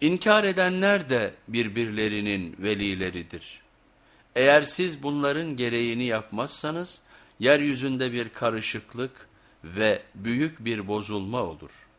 İnkar edenler de birbirlerinin velileridir. Eğer siz bunların gereğini yapmazsanız yeryüzünde bir karışıklık ve büyük bir bozulma olur.''